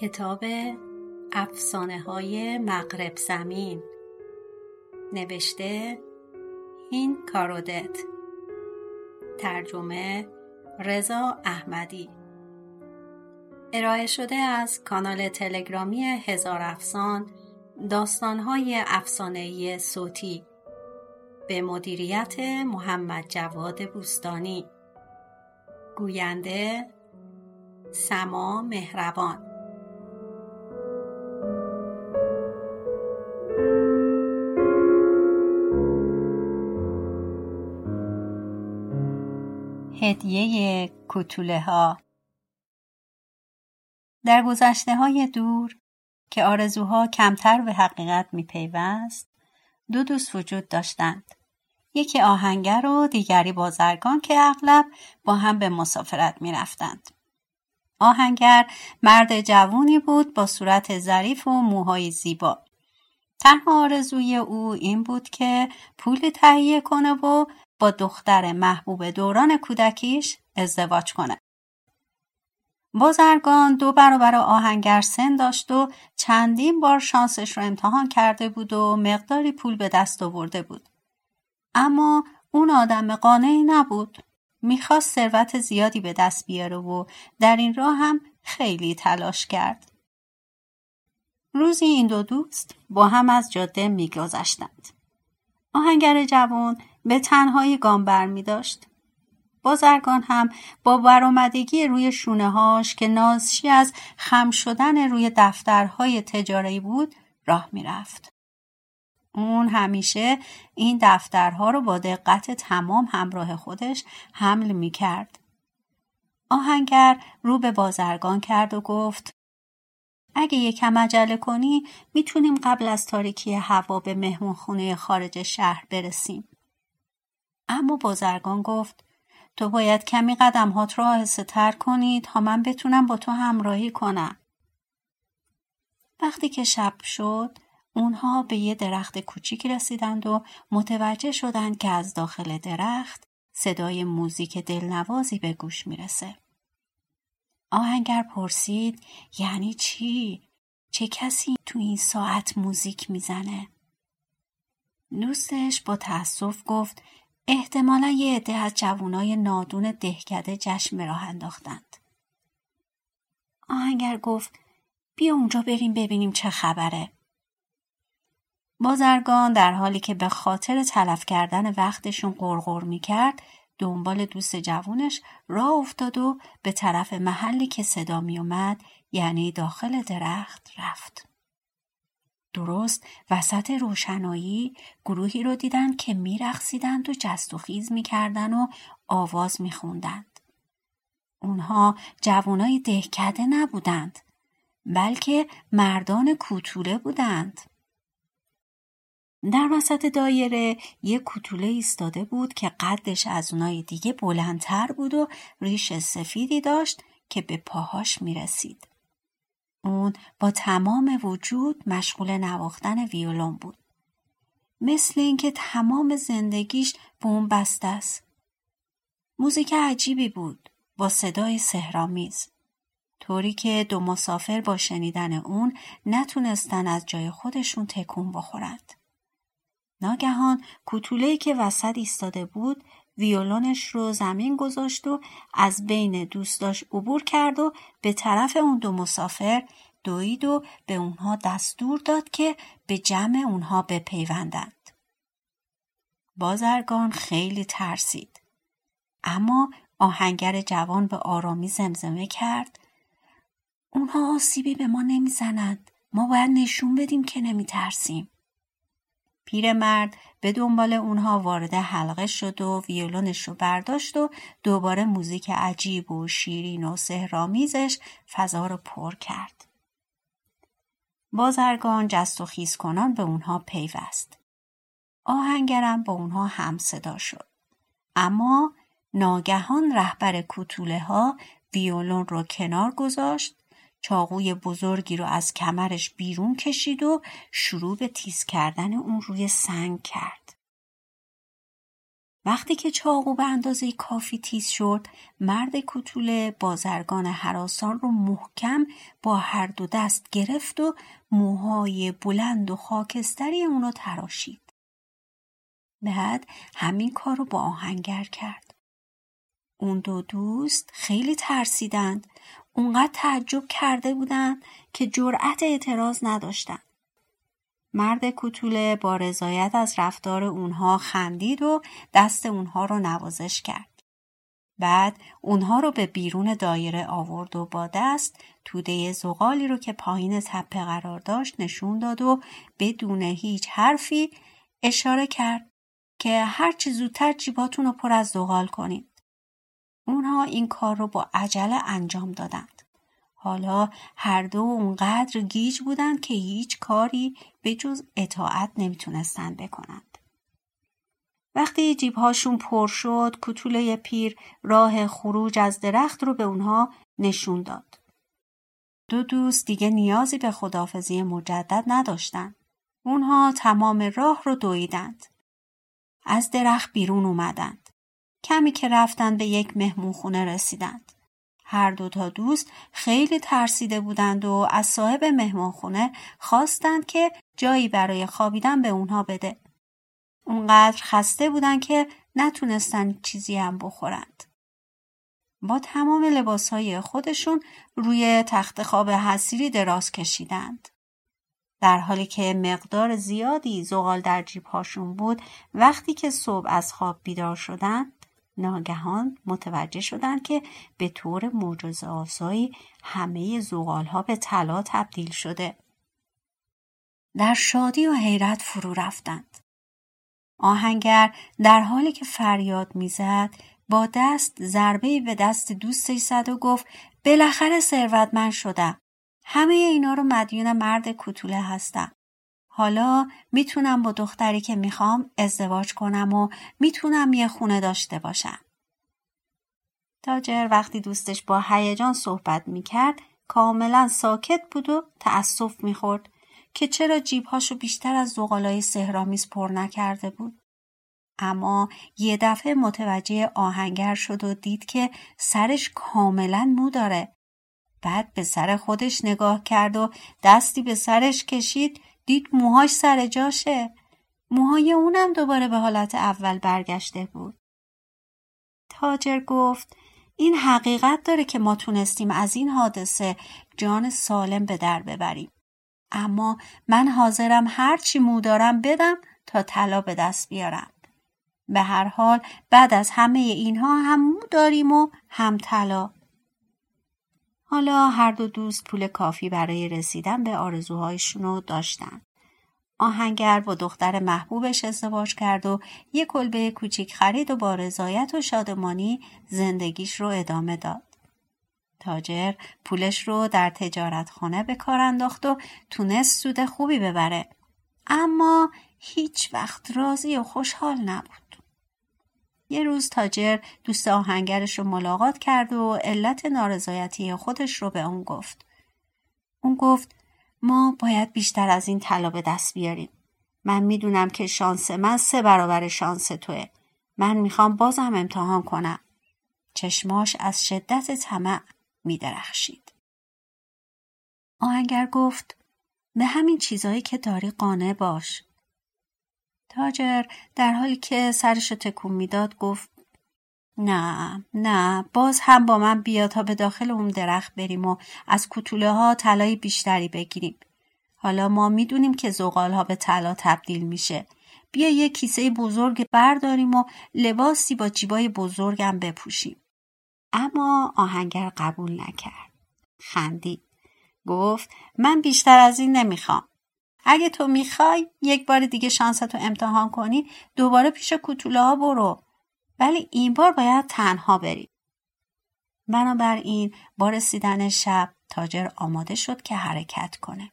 کتاب افسانه های مغرب زمین. نوشته هین کارودت. ترجمه رضا احمدی. ارائه شده از کانال تلگرامی هزار افسان داستانهای افسانهای صوتی. به مدیریت محمد جواد بوستانی. گوینده سما مهربان. هدیه کتوله ها در گذشته های دور که آرزوها کمتر به حقیقت می پیوست دو دوست وجود داشتند یکی آهنگر و دیگری بازرگان که اغلب با هم به مسافرت می رفتند. آهنگر مرد جوونی بود با صورت ظریف و موهای زیبا. تنها آرزوی او این بود که پول تهیه کنه و با دختر محبوب دوران کودکیش ازدواج کنه. بازرگان دو برابر آهنگر سن داشت و چندین بار شانسش رو امتحان کرده بود و مقداری پول به دست آورده بود. اما اون آدم قانعی نبود. می‌خواست ثروت زیادی به دست بیاره و در این راه هم خیلی تلاش کرد. روزی این دو دوست با هم از جاده میگذشتند. آهنگر جوان به تنهایی گام بر می داشت. بازرگان هم با برآمدگی روی شونه هاش که نازشی از خم شدن روی دفترهای تجاری بود راه می رفت. اون همیشه این دفترها رو با دقت تمام همراه خودش حمل می کرد. آهنگر رو به بازرگان کرد و گفت اگه یکم عجله کنی می‌تونیم قبل از تاریکی هوا به مهمون خونه خارج شهر برسیم. اما بازرگان گفت تو باید کمی قدم هات را آهسته تر کنی تا من بتونم با تو همراهی کنم. وقتی که شب شد اونها به یه درخت کوچیک رسیدند و متوجه شدند که از داخل درخت صدای موزیک دلنوازی به گوش می‌رسه. آهنگر پرسید یعنی چی؟ چه کسی تو این ساعت موزیک می‌زنه؟ دوستش با تأسف گفت احتمالا یه عده از جوانای نادون دهکده جشن راه انداختند. آهنگر گفت بیا اونجا بریم ببینیم چه خبره. بازرگان در حالی که به خاطر تلف کردن وقتشون قرقر می‌کرد دنبال دوست جوونش راه افتاد و به طرف محلی که صدا میومد یعنی داخل درخت رفت. درست وسط روشنایی گروهی رو دیدن که میرقصیدند و جست و خیز می‌کردن و آواز میخوندند. اونها جوانای دهکده نبودند بلکه مردان کوتوله بودند. در وسط دایره یک کوتوله ایستاده بود که قدش از اونای دیگه بلندتر بود و ریش سفیدی داشت که به پاهاش می‌رسید. اون با تمام وجود مشغول نواختن ویولون بود. مثل اینکه تمام زندگیش به اون بسته است. موزیک عجیبی بود با صدای سهرامیز. طوری که دو مسافر با شنیدن اون نتونستن از جای خودشون تکون بخورند. ناگهان کوتوله که وسط ایستاده بود ویولونش رو زمین گذاشت و از بین دوستاش عبور کرد و به طرف اون دو مسافر دوید و به اونها دستور داد که به جمع اونها بپیوندند. بازرگان خیلی ترسید. اما آهنگر جوان به آرامی زمزمه کرد اونها آسیبی به ما نمی‌زنند. ما باید نشون بدیم که نمی ترسیم. پیرمرد به دنبال اونها وارد حلقه شد و ویولونش رو برداشت و دوباره موزیک عجیب و شیرین و سهرامیزش فضا رو پر کرد. بازرگان جست و خیز کنان به اونها پیوست. آهنگرم با اونها هم صدا شد. اما ناگهان رهبر کوتوله ها ویولون رو کنار گذاشت چاقوی بزرگی رو از کمرش بیرون کشید و شروع به تیز کردن اون روی سنگ کرد. وقتی که چاقو به اندازه کافی تیز شد مرد کوتوله بازرگان حراسان رو محکم با هر دو دست گرفت و موهای بلند و خاکستری اونو تراشید. بعد همین کار رو با آهنگر کرد. اون دو دوست خیلی ترسیدند. اونقدر تعجب کرده بودند که جرأت اعتراض نداشتند. مرد کوتوله با رضایت از رفتار اونها خندید و دست اونها رو نوازش کرد. بعد اونها رو به بیرون دایره آورد و با دست توده زغالی رو که پایین تپه قرار داشت نشون داد و بدون هیچ حرفی اشاره کرد که هرچی زودتر جیباتون رو پر از زغال کنید. اونها این کار رو با عجله انجام دادند. حالا هر دو اونقدر گیج بودند که هیچ کاری به جز اطاعت نمی‌تونستند بکنند. وقتی جیبهاشون پر شد کتوله پیر راه خروج از درخت رو به اونها نشون داد. دو دوست دیگه نیازی به خدافزی مجدد نداشتند. اونها تمام راه رو دویدند. از درخت بیرون اومدند. کمی که رفتند به یک مهمون خونه رسیدند. هر دو تا دوست خیلی ترسیده بودند و از صاحب مهمانخونه خواستند که جایی برای خوابیدن به اونها بده. اونقدر خسته بودند که نتونستن چیزی هم بخورند. با تمام لباسهای خودشون روی تخت خواب حسیری دراز کشیدند. در حالی که مقدار زیادی زغال در جیبهاشون بود وقتی که صبح از خواب بیدار شدند ناگهان متوجه شدند که به طور معجزه آسایی همه زغال ها به طلا تبدیل شده. در شادی و حیرت فرو رفتند. آهنگر در حالی که فریاد می‌زد با دست ضربه به دست دوستش زد و گفت بالاخره ثروتمند شدم. همه اینا رو مدیون مرد کوتوله هستم. حالا می‌تونم با دختری که می‌خوام ازدواج کنم و می‌تونم یه خونه داشته باشم. تاجر وقتی دوستش با هیجان صحبت می‌کرد کاملا ساکت بود و تأسف می‌خورد که چرا جیبهاشو بیشتر از زغالای سهرامیز پر نکرده بود. اما یه دفعه متوجه آهنگر شد و دید که سرش کاملا مو داره. بعد به سر خودش نگاه کرد و دستی به سرش کشید دید موهاش سر جاشه. موهای اونم دوباره به حالت اول برگشته بود. تاجر گفت این حقیقت داره که ما تونستیم از این حادثه جان سالم به در ببریم. اما من حاضرم هرچی مو دارم بدم تا طلا به دست بیارم. به هر حال بعد از همه اینها هم مو داریم و هم طلا. حالا هر دو دوست پول کافی برای رسیدن به آرزوهایشون رو داشتن. آهنگر با دختر محبوبش ازدواج کرد و یک کلبه کوچیک خرید و با رضایت و شادمانی زندگیش رو ادامه داد. تاجر پولش رو در تجارت خانه به کار انداخت و تونست سود خوبی ببره. اما هیچ وقت راضی و خوشحال نبود. یه روز تاجر دوست آهنگرش رو ملاقات کرد و علت نارضایتی خودش رو به اون گفت. اون گفت ما باید بیشتر از این طلا به دست بیاریم. من می‌دونم که شانس من سه برابر شانس توه. من می‌خوام بازم امتحان کنم. چشماش از شدت طمع میدرخشید. آهنگر گفت به همین چیزایی که داری قانع باش. تاجر در حالی که سرش تکون می‌داد گفت نه نه باز هم با من بیا تا به داخل اون درخت بریم و از کتوله ها طلای بیشتری بگیریم. حالا ما می‌دونیم که زغال ها به طلا تبدیل میشه. بیا یه کیسه بزرگ برداریم و لباسی با جیبای بزرگم بپوشیم. اما آهنگر قبول نکرد. خندید. گفت من بیشتر از این نمی‌خوام. اگه تو می‌خوای یک بار دیگه شانستو امتحان کنی دوباره پیش کتوله ها برو ولی این بار باید تنها بری. بنابراین با رسیدن شب تاجر آماده شد که حرکت کنه.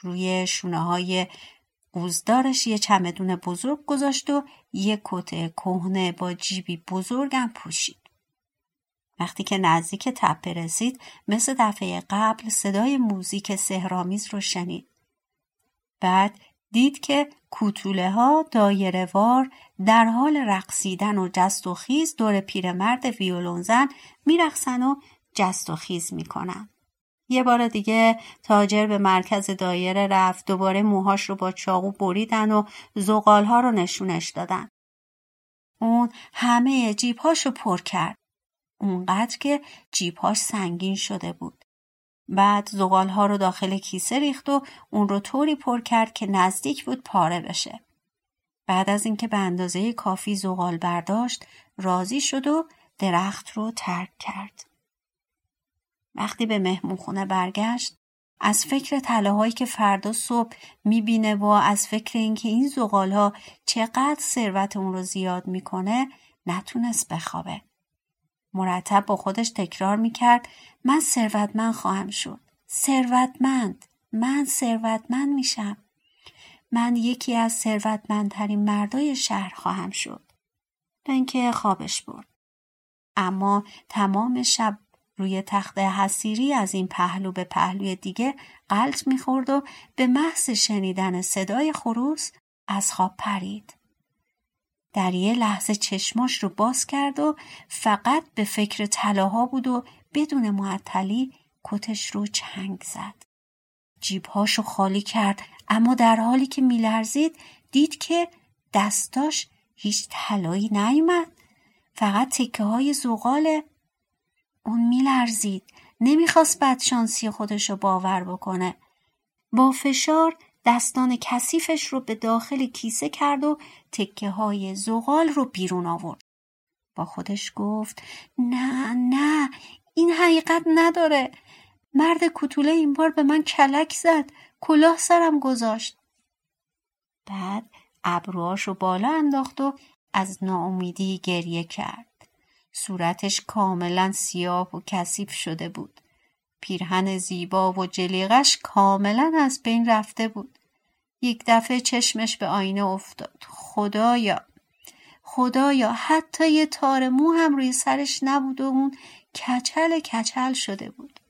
روی شونه های قوزدارش یه چمدون بزرگ گذاشت و یه کت کهنه با جیبی بزرگم پوشید. وقتی که نزدیک تپه رسید مثل دفعه قبل صدای موزیک سهرامیز رو شنید. بعد دید که کوتوله ها وار در حال رقصیدن و جست و خیز دور پیرمرد ویولون زن میرقصن و جست و خیز می‌کنن. یه بار دیگه تاجر به مرکز دایره رفت دوباره موهاش رو با چاقو بریدن و زغالها رو نشونش دادن. اون همه جیبهاش رو پر کرد. اونقدر که جیبهاش سنگین شده بود. بعد زغالها رو داخل کیسه ریخت و اون رو طوری پر کرد که نزدیک بود پاره بشه. بعد از اینکه به اندازه کافی زغال برداشت راضی شد و درخت رو ترک کرد. وقتی به مهمون برگشت از فکر تله که فردا صبح می‌بینه و از فکر اینکه این زغال ها چقدر ثروت اون رو زیاد می‌کنه نتونست بخوابه. مرتب با خودش تکرار می‌کرد من ثروتمند خواهم شد. ثروتمند. من ثروتمند میشم. من یکی از ثروتمندترین مردای شهر خواهم شد. تا اینکه خوابش برد. اما تمام شب روی تخت حسیری از این پهلو به پهلوی دیگه قلط می‌خورد و به محض شنیدن صدای خروس از خواب پرید. در یه لحظه چشماش رو باز کرد و فقط به فکر طلاها بود و بدون معطلی کتش رو چنگ زد. جیبهاش رو خالی کرد اما در حالی که میلرزید دید که دستاش هیچ طلایی نیومد. فقط تکه های زغاله اون میلرزید نمی‌خواست بدشانسی خودش رو باور بکنه با فشار دستان کثیفش رو به داخل کیسه کرد و تکه های زغال رو بیرون آورد. با خودش گفت نه نه این حقیقت نداره. مرد کتوله این بار به من کلک زد. کلاه سرم گذاشت. بعد ابروهاش رو بالا انداخت و از ناامیدی گریه کرد. صورتش کاملا سیاه و کثیف شده بود. پیرهن زیبا و جلیقش کاملا از بین رفته بود. یک دفعه چشمش به آینه افتاد. خدایا خدایا حتی یه تار مو هم روی سرش نبود و اون کچل کچل شده بود.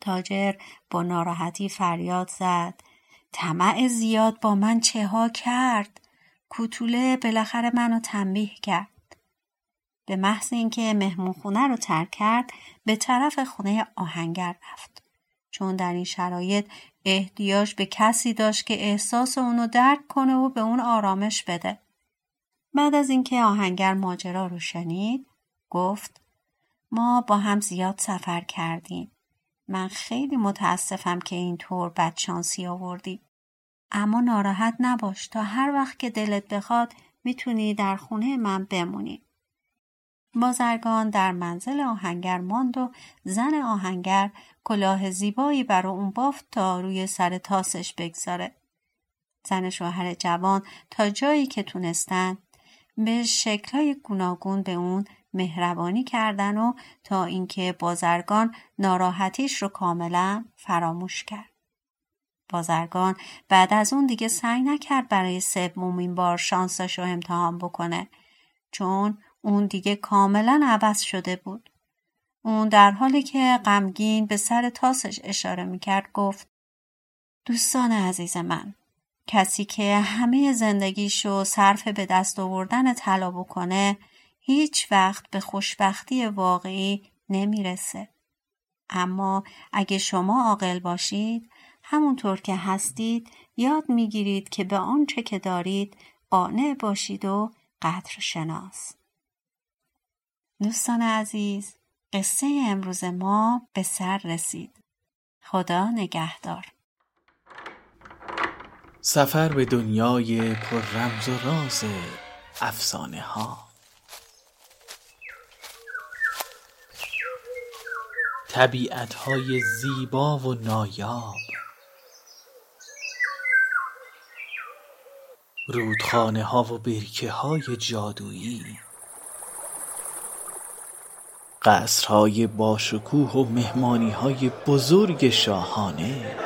تاجر با ناراحتی فریاد زد. طمع زیاد با من چه ها کرد؟ کوتوله بالاخره منو تنبیه کرد. به محض اینکه مهمون خونه رو ترک کرد به طرف خونه آهنگر رفت. چون در این شرایط احتیاج به کسی داشت که احساس اونو درک کنه و به اون آرامش بده. بعد از اینکه آهنگر ماجرا رو شنید گفت ما با هم زیاد سفر کردیم. من خیلی متاسفم که اینطور بدشانسی آوردی. اما ناراحت نباش تا هر وقت که دلت بخواد می‌تونی در خونه من بمونی. بازرگان در منزل آهنگر ماند و زن آهنگر کلاه زیبایی برای اون بافت تا روی سر تاسش بگذاره. زن شوهر جوان تا جایی که تونستن به شکلهای گوناگون به اون مهربانی کردن و تا اینکه بازرگان ناراحتیش رو کاملا فراموش کرد. بازرگان بعد از اون دیگه سعی نکرد برای سومین بار شانسش رو امتحان بکنه چون اون دیگه کاملا عوض شده بود. اون در حالی که غمگین به سر تاسش اشاره می‌کرد گفت دوستان عزیز من کسی که همه زندگیشو صرف به دست آوردن طلا بکنه هیچ وقت به خوشبختی واقعی نمی‌رسه. اما اگه شما عاقل باشید همونطور که هستید یاد می‌گیرید که به آنچه که دارید قانع باشید و قدر شناس. دوستان عزیز قصه امروز ما به سر رسید. خدا نگهدار. سفر به دنیای پر رمز و راز افسانه ها. طبیعت های زیبا و نایاب. رودخانه ها و برکه های جادویی. قصرهای باشکوه و مهمانیهای بزرگ شاهانه.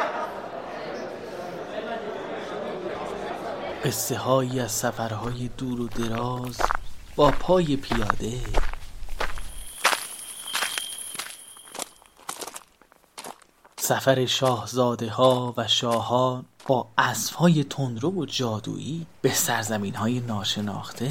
قصه هایی از سفرهای دور و دراز با پای پیاده. سفر شاهزاده ها و شاهان با اسبهای تندرو و جادویی به سرزمین های ناشناخته.